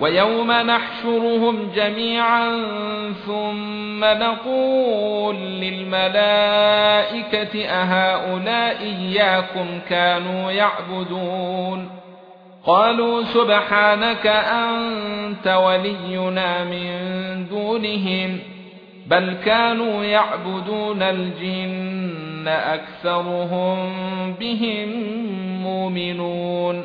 ويوم نحشرهم جميعا ثم نقول للملائكة أهؤلاء إياكم كانوا يعبدون؟ قالوا سبحانك أنت ولينا من دونهم بل كانوا يعبدون الجن أكثرهم بهم مؤمنون.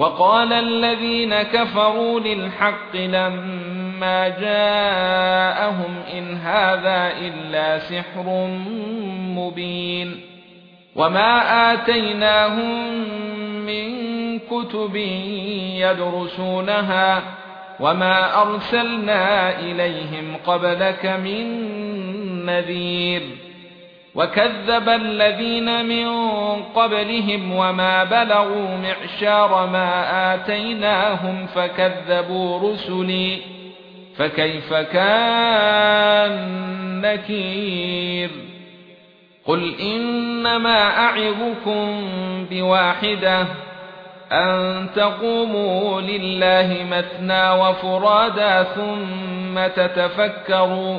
وقال الذين كفروا للحق لما جاءهم إن هذا إلا سحر مبين وما آتيناهم من كتب يدرسونها وما أرسلنا إليهم قبلك من نذير وكذب الذين من قبلهم وما بلغوا معشار ما آتيناهم فكذبوا رسلي فكيف كان نكير قل انما اعظكم بواحده ان تقوموا لله مثنى وفرادا ثم تتفكروا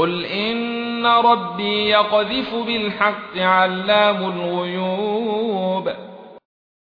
قل ان ربي يقذف بالحق علام الغيوب